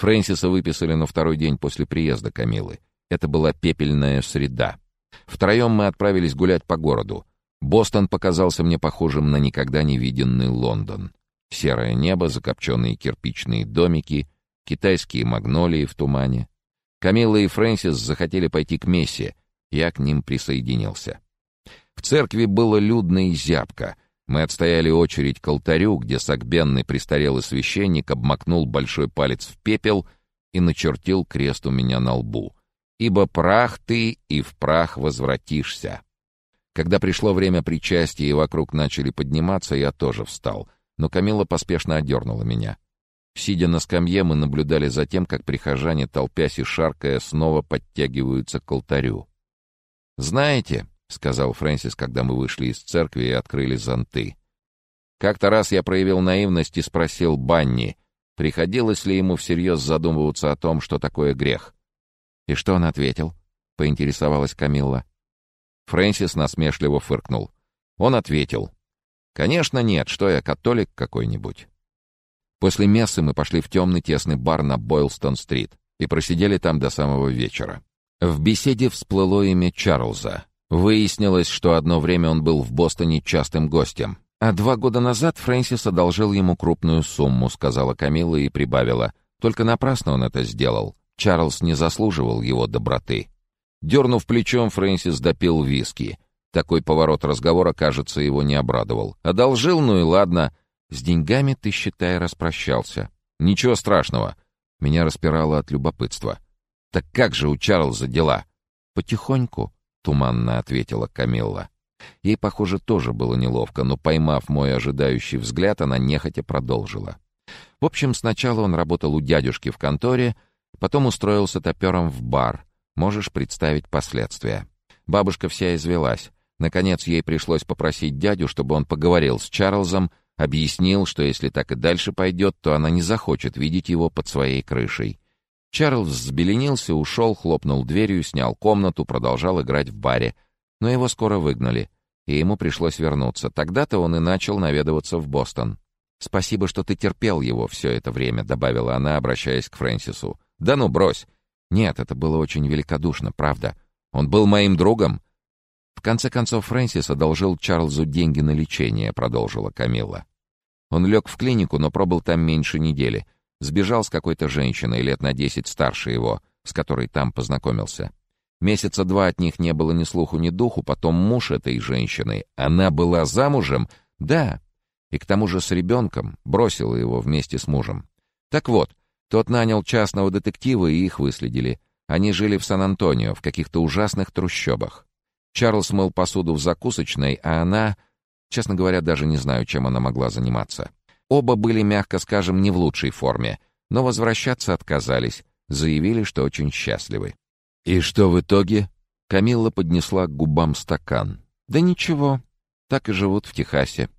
Фрэнсиса выписали на второй день после приезда Камилы. Это была пепельная среда. Втроем мы отправились гулять по городу. Бостон показался мне похожим на никогда не виденный Лондон. Серое небо, закопченные кирпичные домики, китайские магнолии в тумане. Камилла и Фрэнсис захотели пойти к Мессе. Я к ним присоединился. В церкви было людно и зябко. Мы отстояли очередь к алтарю, где согбенный престарелый священник обмакнул большой палец в пепел и начертил крест у меня на лбу. «Ибо прах ты, и в прах возвратишься». Когда пришло время причастия и вокруг начали подниматься, я тоже встал, но Камила поспешно одернула меня. Сидя на скамье, мы наблюдали за тем, как прихожане, толпясь и шаркая, снова подтягиваются к алтарю. «Знаете», — сказал Фрэнсис, когда мы вышли из церкви и открыли зонты, «как-то раз я проявил наивность и спросил Банни, приходилось ли ему всерьез задумываться о том, что такое грех». «И что он ответил?» — поинтересовалась Камилла. Фрэнсис насмешливо фыркнул. Он ответил. «Конечно нет, что я, католик какой-нибудь?» После мессы мы пошли в темный тесный бар на Бойлстон-стрит и просидели там до самого вечера. В беседе всплыло имя Чарльза. Выяснилось, что одно время он был в Бостоне частым гостем. А два года назад Фрэнсис одолжил ему крупную сумму, сказала Камила и прибавила. Только напрасно он это сделал. Чарльз не заслуживал его доброты. Дернув плечом, Фрэнсис допил виски. Такой поворот разговора, кажется, его не обрадовал. «Одолжил, ну и ладно. С деньгами ты, считай, распрощался. Ничего страшного». Меня распирало от любопытства. «Так как же у Чарльза дела?» «Потихоньку», — туманно ответила Камилла. Ей, похоже, тоже было неловко, но, поймав мой ожидающий взгляд, она нехотя продолжила. В общем, сначала он работал у дядюшки в конторе, потом устроился топером в бар — Можешь представить последствия. Бабушка вся извелась. Наконец ей пришлось попросить дядю, чтобы он поговорил с Чарльзом, объяснил, что если так и дальше пойдет, то она не захочет видеть его под своей крышей. Чарльз взбеленился, ушел, хлопнул дверью, снял комнату, продолжал играть в баре. Но его скоро выгнали, и ему пришлось вернуться. Тогда-то он и начал наведываться в Бостон. «Спасибо, что ты терпел его все это время», — добавила она, обращаясь к Фрэнсису. «Да ну, брось! Нет, это было очень великодушно, правда. Он был моим другом. В конце концов, Фрэнсис одолжил Чарльзу деньги на лечение, продолжила Камилла. Он лег в клинику, но пробыл там меньше недели. Сбежал с какой-то женщиной, лет на десять старше его, с которой там познакомился. Месяца два от них не было ни слуху, ни духу, потом муж этой женщины. Она была замужем? Да. И к тому же с ребенком, бросила его вместе с мужем. Так вот, тот нанял частного детектива, и их выследили. Они жили в Сан-Антонио, в каких-то ужасных трущобах. Чарльз мыл посуду в закусочной, а она... Честно говоря, даже не знаю, чем она могла заниматься. Оба были, мягко скажем, не в лучшей форме, но возвращаться отказались, заявили, что очень счастливы. «И что в итоге?» Камилла поднесла к губам стакан. «Да ничего, так и живут в Техасе.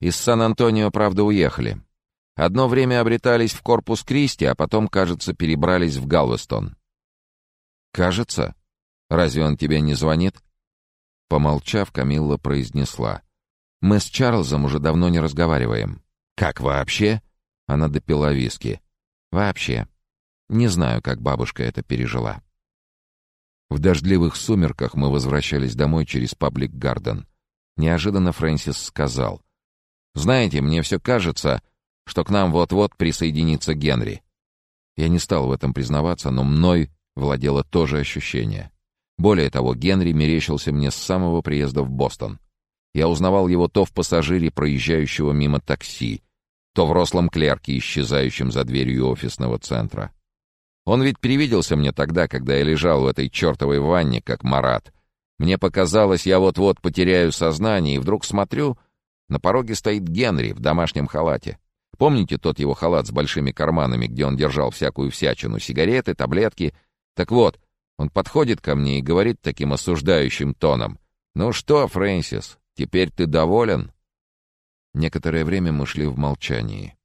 Из Сан-Антонио, правда, уехали. Одно время обретались в корпус Кристи, а потом, кажется, перебрались в Галвестон. «Кажется? Разве он тебе не звонит?» Помолчав, Камилла произнесла. «Мы с Чарльзом уже давно не разговариваем». «Как вообще?» Она допила виски. «Вообще. Не знаю, как бабушка это пережила». В дождливых сумерках мы возвращались домой через паблик-гарден. Неожиданно Фрэнсис сказал. «Знаете, мне все кажется, что к нам вот-вот присоединится Генри. Я не стал в этом признаваться, но мной владело то же ощущение. Более того, Генри мерещился мне с самого приезда в Бостон. Я узнавал его то в пассажире, проезжающего мимо такси, то в рослом клерке, исчезающем за дверью офисного центра. Он ведь привиделся мне тогда, когда я лежал в этой чертовой ванне, как Марат. Мне показалось, я вот-вот потеряю сознание, и вдруг смотрю, на пороге стоит Генри в домашнем халате. Помните тот его халат с большими карманами, где он держал всякую всячину, сигареты, таблетки? Так вот, он подходит ко мне и говорит таким осуждающим тоном. «Ну что, Фрэнсис, теперь ты доволен?» Некоторое время мы шли в молчании.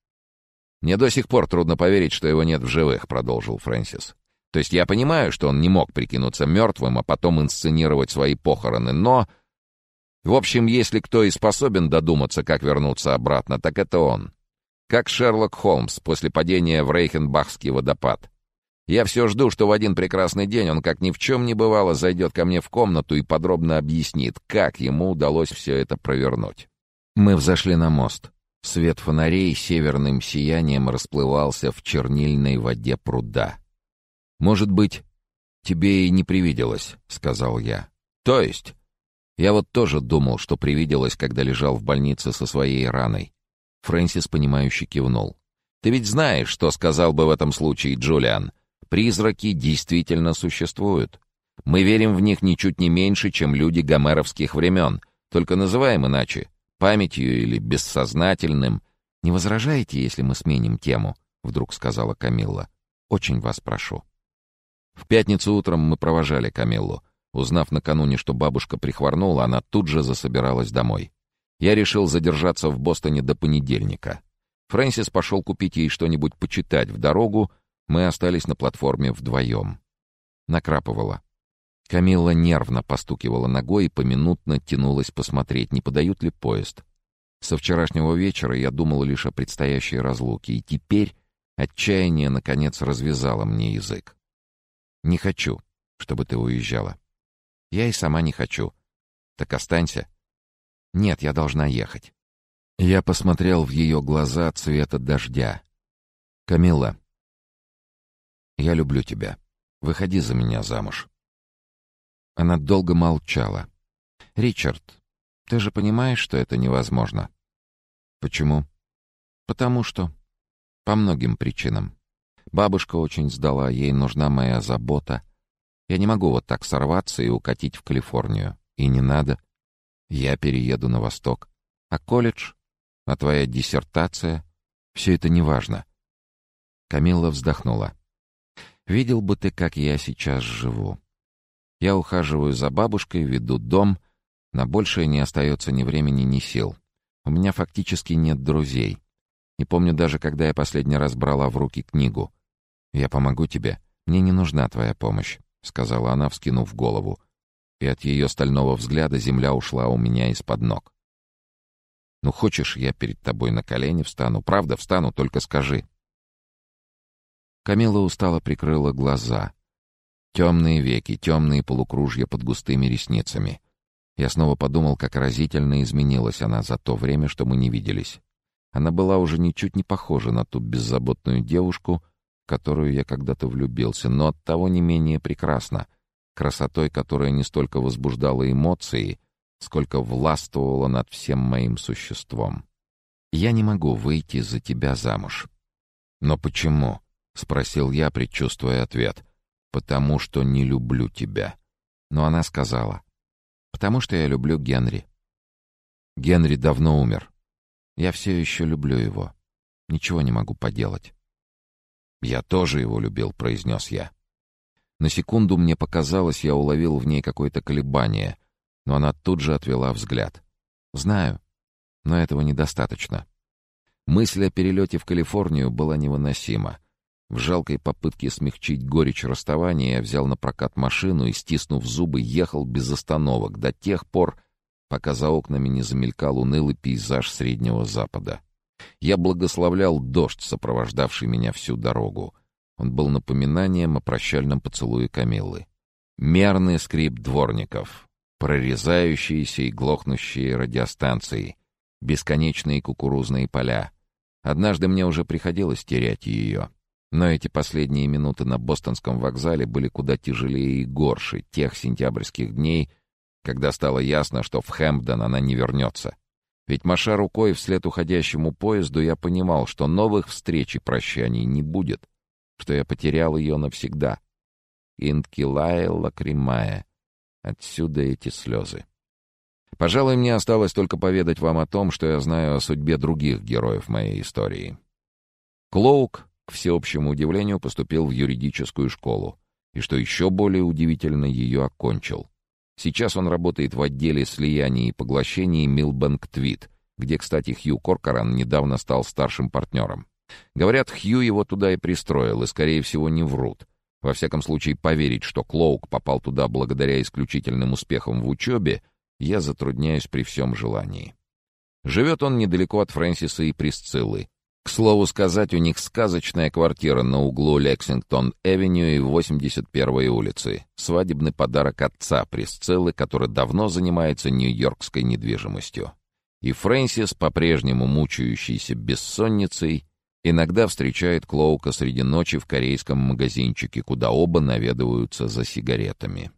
«Мне до сих пор трудно поверить, что его нет в живых», — продолжил Фрэнсис. «То есть я понимаю, что он не мог прикинуться мертвым, а потом инсценировать свои похороны, но...» В общем, если кто и способен додуматься, как вернуться обратно, так это он. Как Шерлок Холмс после падения в Рейхенбахский водопад. Я все жду, что в один прекрасный день он, как ни в чем не бывало, зайдет ко мне в комнату и подробно объяснит, как ему удалось все это провернуть. Мы взошли на мост. Свет фонарей северным сиянием расплывался в чернильной воде пруда. «Может быть, тебе и не привиделось», — сказал я. «То есть?» Я вот тоже думал, что привиделось, когда лежал в больнице со своей раной. Фрэнсис, понимающе кивнул. «Ты ведь знаешь, что сказал бы в этом случае Джулиан. Призраки действительно существуют. Мы верим в них ничуть не меньше, чем люди гомеровских времен, только называем иначе — памятью или бессознательным. «Не возражаете, если мы сменим тему?» — вдруг сказала Камилла. «Очень вас прошу». В пятницу утром мы провожали Камиллу. Узнав накануне, что бабушка прихворнула, она тут же засобиралась домой. Я решил задержаться в Бостоне до понедельника. Фрэнсис пошел купить ей что-нибудь почитать в дорогу, мы остались на платформе вдвоем. Накрапывало. Камилла нервно постукивала ногой и поминутно тянулась посмотреть, не подают ли поезд. Со вчерашнего вечера я думал лишь о предстоящей разлуке, и теперь отчаяние, наконец, развязало мне язык. «Не хочу, чтобы ты уезжала. Я и сама не хочу. Так останься. Нет, я должна ехать». Я посмотрел в ее глаза цвета дождя. «Камилла, я люблю тебя. Выходи за меня замуж». Она долго молчала. «Ричард, ты же понимаешь, что это невозможно?» «Почему?» «Потому что...» «По многим причинам. Бабушка очень сдала, ей нужна моя забота. Я не могу вот так сорваться и укатить в Калифорнию. И не надо. Я перееду на восток. А колледж? А твоя диссертация? Все это неважно». Камилла вздохнула. Видел бы ты, как я сейчас живу. Я ухаживаю за бабушкой, веду дом. На большее не остается ни времени, ни сил. У меня фактически нет друзей. Не помню даже, когда я последний раз брала в руки книгу. «Я помогу тебе. Мне не нужна твоя помощь», — сказала она, вскинув голову. И от ее стального взгляда земля ушла у меня из-под ног. «Ну, хочешь, я перед тобой на колени встану? Правда, встану, только скажи». Камила устало прикрыла глаза. Темные веки, темные полукружья под густыми ресницами. Я снова подумал, как разительно изменилась она за то время, что мы не виделись. Она была уже ничуть не похожа на ту беззаботную девушку, в которую я когда-то влюбился, но оттого не менее прекрасна, красотой, которая не столько возбуждала эмоции, сколько властвовала над всем моим существом. Я не могу выйти за тебя замуж. Но почему? — спросил я, предчувствуя ответ. «Потому что не люблю тебя». Но она сказала. «Потому что я люблю Генри». Генри давно умер. Я все еще люблю его. Ничего не могу поделать. «Я тоже его любил», — произнес я. На секунду мне показалось, я уловил в ней какое-то колебание, но она тут же отвела взгляд. «Знаю, но этого недостаточно». Мысль о перелете в Калифорнию была невыносима. В жалкой попытке смягчить горечь расставания я взял на прокат машину и, стиснув зубы, ехал без остановок до тех пор, пока за окнами не замелькал унылый пейзаж Среднего Запада. Я благословлял дождь, сопровождавший меня всю дорогу. Он был напоминанием о прощальном поцелуе Камиллы. Мерный скрип дворников, прорезающиеся и глохнущие радиостанции, бесконечные кукурузные поля. Однажды мне уже приходилось терять ее. Но эти последние минуты на бостонском вокзале были куда тяжелее и горше тех сентябрьских дней, когда стало ясно, что в Хэмпдон она не вернется. Ведь, маша рукой вслед уходящему поезду, я понимал, что новых встреч и прощаний не будет, что я потерял ее навсегда. Инкилая лакримая. Отсюда эти слезы. Пожалуй, мне осталось только поведать вам о том, что я знаю о судьбе других героев моей истории. Клоук к всеобщему удивлению, поступил в юридическую школу. И что еще более удивительно, ее окончил. Сейчас он работает в отделе слияний и поглощений Милбанк Твид, где, кстати, Хью Коркоран недавно стал старшим партнером. Говорят, Хью его туда и пристроил, и, скорее всего, не врут. Во всяком случае, поверить, что Клоук попал туда благодаря исключительным успехам в учебе, я затрудняюсь при всем желании. Живет он недалеко от Фрэнсиса и Присциллы, К слову сказать, у них сказочная квартира на углу Лексингтон-Эвеню и 81-й улицы. Свадебный подарок отца Присциллы, который давно занимается нью-йоркской недвижимостью. И Фрэнсис, по-прежнему мучающийся бессонницей, иногда встречает Клоука среди ночи в корейском магазинчике, куда оба наведываются за сигаретами.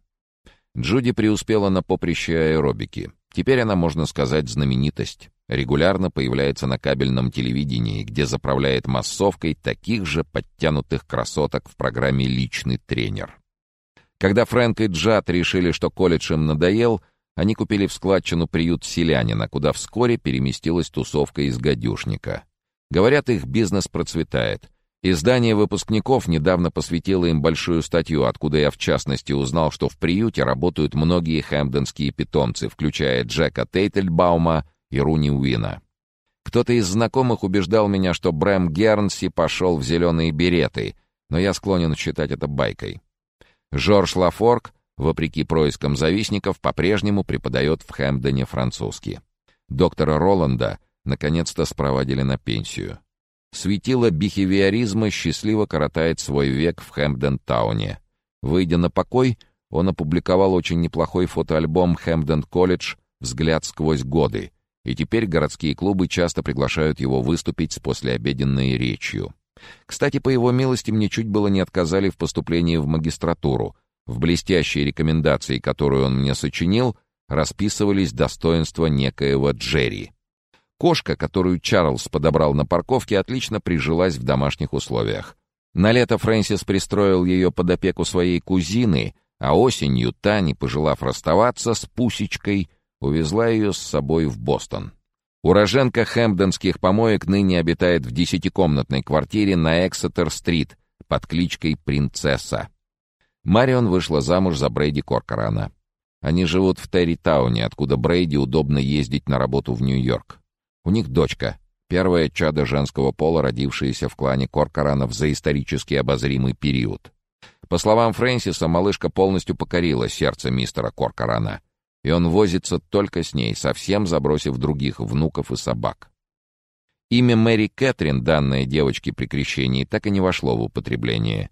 Джуди преуспела на поприще аэробики. Теперь она, можно сказать, знаменитость. Регулярно появляется на кабельном телевидении, где заправляет массовкой таких же подтянутых красоток в программе «Личный тренер». Когда Фрэнк и Джад решили, что колледж им надоел, они купили в складчину приют селянина, куда вскоре переместилась тусовка из гадюшника. Говорят, их бизнес процветает. Издание выпускников недавно посвятило им большую статью, откуда я в частности узнал, что в приюте работают многие хэмпденские питомцы, включая Джека Тейтельбаума и Руни Уина. Кто-то из знакомых убеждал меня, что Брэм Гернси пошел в зеленые береты, но я склонен считать это байкой. Жорж Лафорг, вопреки проискам завистников, по-прежнему преподает в Хэмпдоне французский. Доктора Роланда наконец-то спровадили на пенсию. Светило бихевиоризма счастливо коротает свой век в Хэмпден-тауне. Выйдя на покой, он опубликовал очень неплохой фотоальбом «Хэмпден Колледж. Взгляд сквозь годы», и теперь городские клубы часто приглашают его выступить с послеобеденной речью. Кстати, по его милости мне чуть было не отказали в поступлении в магистратуру. В блестящей рекомендации, которую он мне сочинил, расписывались достоинства некоего Джерри. Кошка, которую Чарльз подобрал на парковке, отлично прижилась в домашних условиях. На лето Фрэнсис пристроил ее под опеку своей кузины, а осенью та, не пожелав расставаться с Пусечкой, увезла ее с собой в Бостон. Уроженка хэмпдонских помоек ныне обитает в десятикомнатной квартире на Эксетер-стрит под кличкой «Принцесса». Марион вышла замуж за Брейди Коркорана. Они живут в Терри-тауне, откуда Брейди удобно ездить на работу в Нью-Йорк. У них дочка, первое чадо женского пола, родившееся в клане Коркоранов за исторически обозримый период. По словам Фрэнсиса, малышка полностью покорила сердце мистера Коркорана, и он возится только с ней, совсем забросив других внуков и собак. Имя Мэри Кэтрин, данное девочке при крещении, так и не вошло в употребление.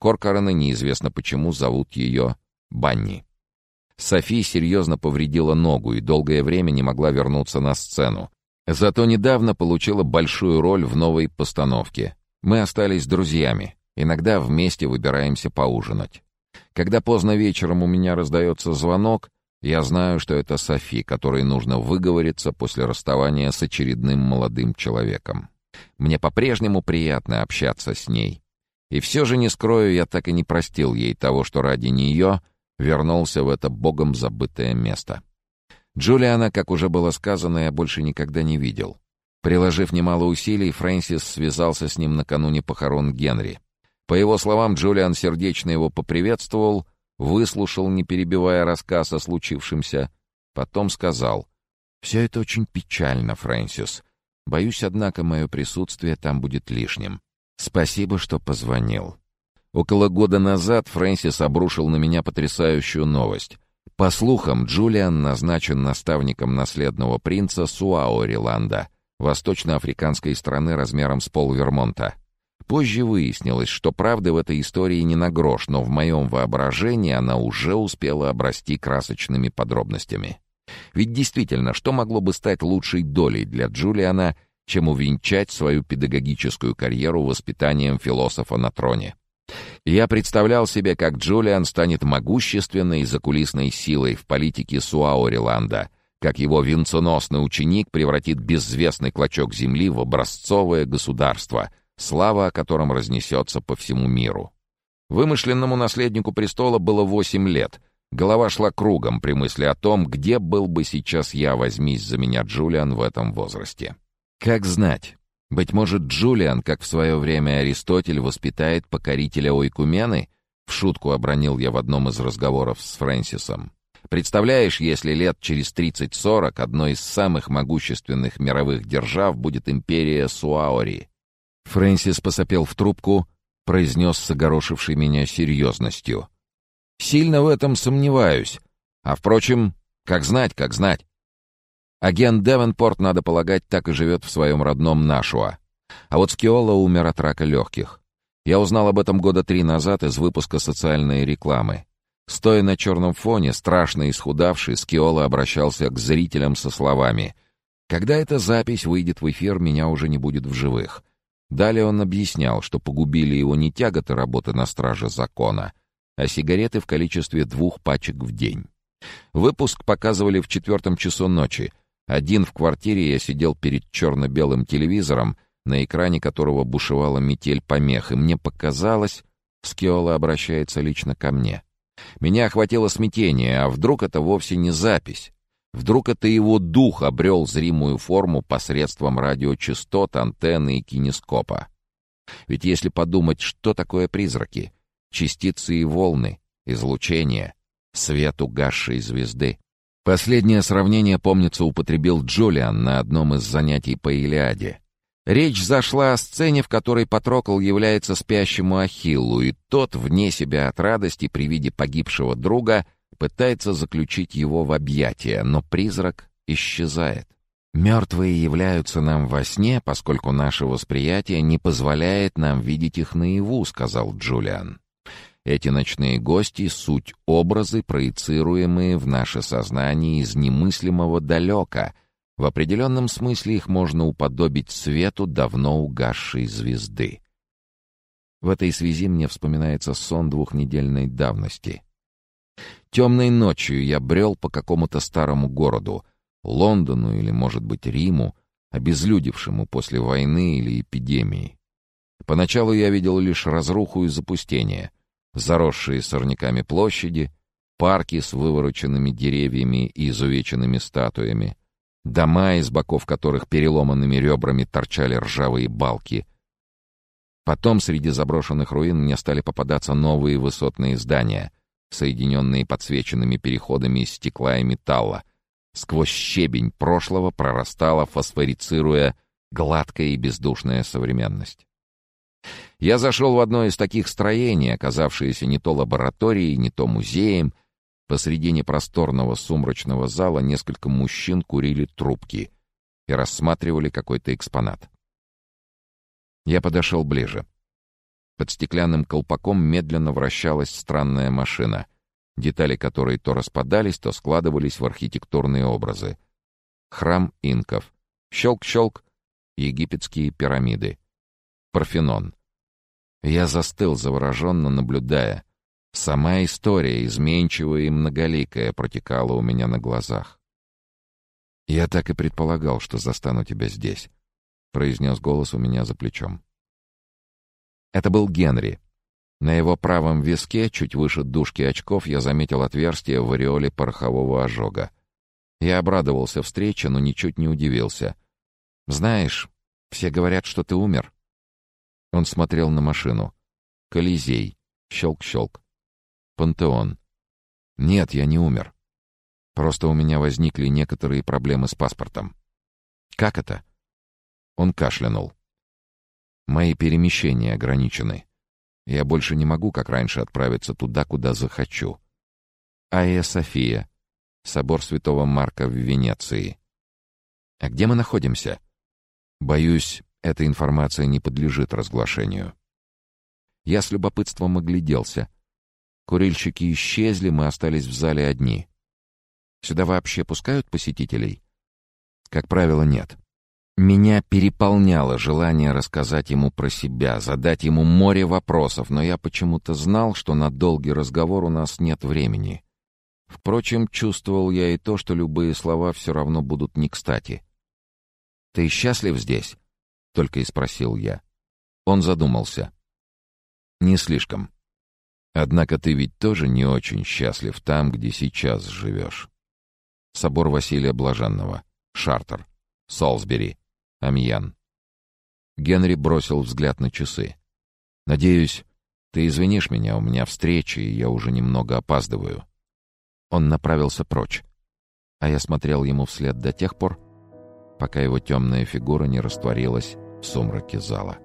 Коркораны неизвестно почему зовут ее Банни. Софи серьезно повредила ногу и долгое время не могла вернуться на сцену, Зато недавно получила большую роль в новой постановке. Мы остались друзьями. Иногда вместе выбираемся поужинать. Когда поздно вечером у меня раздается звонок, я знаю, что это Софи, которой нужно выговориться после расставания с очередным молодым человеком. Мне по-прежнему приятно общаться с ней. И все же, не скрою, я так и не простил ей того, что ради нее вернулся в это богом забытое место. Джулиана, как уже было сказано, я больше никогда не видел. Приложив немало усилий, Фрэнсис связался с ним накануне похорон Генри. По его словам, Джулиан сердечно его поприветствовал, выслушал, не перебивая рассказ о случившемся, потом сказал, «Все это очень печально, Фрэнсис. Боюсь, однако, мое присутствие там будет лишним. Спасибо, что позвонил». Около года назад Фрэнсис обрушил на меня потрясающую новость — по слухам, Джулиан назначен наставником наследного принца Суаориланда, восточноафриканской страны размером с пол Вермонта. Позже выяснилось, что правды в этой истории не на грош, но в моем воображении она уже успела обрасти красочными подробностями. Ведь действительно, что могло бы стать лучшей долей для Джулиана, чем увенчать свою педагогическую карьеру воспитанием философа на троне? Я представлял себе, как Джулиан станет могущественной закулисной силой в политике Суаориланда, как его венценосный ученик превратит безвестный клочок земли в образцовое государство, слава о котором разнесется по всему миру. Вымышленному наследнику престола было восемь лет. Голова шла кругом при мысли о том, где был бы сейчас я, возьмись за меня Джулиан в этом возрасте. Как знать, быть может, Джулиан, как в свое время Аристотель, воспитает покорителя Ойкумены? В шутку обронил я в одном из разговоров с Фрэнсисом. Представляешь, если лет через 30-40 одной из самых могущественных мировых держав будет империя Суаори. Фрэнсис посопел в трубку, произнес с огорошившей меня серьезностью. «Сильно в этом сомневаюсь. А, впрочем, как знать, как знать. Агент Девенпорт, надо полагать, так и живет в своем родном Нашуа. А вот Скиола умер от рака легких. Я узнал об этом года три назад из выпуска социальной рекламы. Стоя на черном фоне, страшно исхудавший, Скиола обращался к зрителям со словами «Когда эта запись выйдет в эфир, меня уже не будет в живых». Далее он объяснял, что погубили его не тяготы работы на страже закона, а сигареты в количестве двух пачек в день. Выпуск показывали в четвертом часу ночи. Один в квартире я сидел перед черно-белым телевизором, на экране которого бушевала метель помех, и мне показалось, Скиола обращается лично ко мне. Меня охватило смятение, а вдруг это вовсе не запись? Вдруг это его дух обрел зримую форму посредством радиочастот, антенны и кинескопа? Ведь если подумать, что такое призраки? Частицы и волны, излучение, свет угасшей звезды. Последнее сравнение, помнится, употребил Джулиан на одном из занятий по Илиаде. Речь зашла о сцене, в которой Патрокл является спящему Ахиллу, и тот, вне себя от радости при виде погибшего друга, пытается заключить его в объятия, но призрак исчезает. Мертвые являются нам во сне, поскольку наше восприятие не позволяет нам видеть их наяву, сказал Джулиан. Эти ночные гости — суть образы, проецируемые в наше сознание из немыслимого далека — в определенном смысле их можно уподобить свету давно угасшей звезды. В этой связи мне вспоминается сон двухнедельной давности. Темной ночью я брел по какому-то старому городу, Лондону или, может быть, Риму, обезлюдевшему после войны или эпидемии. Поначалу я видел лишь разруху и запустение, заросшие сорняками площади, парки с вывороченными деревьями и изувеченными статуями, дома, из боков которых переломанными ребрами торчали ржавые балки. Потом среди заброшенных руин мне стали попадаться новые высотные здания, соединенные подсвеченными переходами из стекла и металла. Сквозь щебень прошлого прорастала, фосфорицируя, гладкая и бездушная современность. Я зашел в одно из таких строений, оказавшееся не то лабораторией, не то музеем, Посредине просторного сумрачного зала несколько мужчин курили трубки и рассматривали какой-то экспонат. Я подошел ближе. Под стеклянным колпаком медленно вращалась странная машина, детали которой то распадались, то складывались в архитектурные образы. Храм инков. Щелк-щелк. Египетские пирамиды. Парфенон. Я застыл, завороженно наблюдая — Сама история, изменчивая и многоликая, протекала у меня на глазах. «Я так и предполагал, что застану тебя здесь», — произнес голос у меня за плечом. Это был Генри. На его правом виске, чуть выше дужки очков, я заметил отверстие в ореоле порохового ожога. Я обрадовался встрече, но ничуть не удивился. «Знаешь, все говорят, что ты умер». Он смотрел на машину. «Колизей». Щелк-щелк. Пантеон. Нет, я не умер. Просто у меня возникли некоторые проблемы с паспортом. Как это? Он кашлянул. Мои перемещения ограничены. Я больше не могу, как раньше, отправиться туда, куда захочу. Айя София. Собор Святого Марка в Венеции. А где мы находимся? Боюсь, эта информация не подлежит разглашению. Я с любопытством огляделся — Курильщики исчезли, мы остались в зале одни. Сюда вообще пускают посетителей? Как правило, нет. Меня переполняло желание рассказать ему про себя, задать ему море вопросов, но я почему-то знал, что на долгий разговор у нас нет времени. Впрочем, чувствовал я и то, что любые слова все равно будут не кстати. «Ты счастлив здесь?» — только и спросил я. Он задумался. «Не слишком. Однако ты ведь тоже не очень счастлив там, где сейчас живешь. Собор Василия Блаженного, Шартер, Солсбери, Амьян. Генри бросил взгляд на часы. «Надеюсь, ты извинишь меня, у меня встреча, и я уже немного опаздываю». Он направился прочь, а я смотрел ему вслед до тех пор, пока его темная фигура не растворилась в сумраке зала.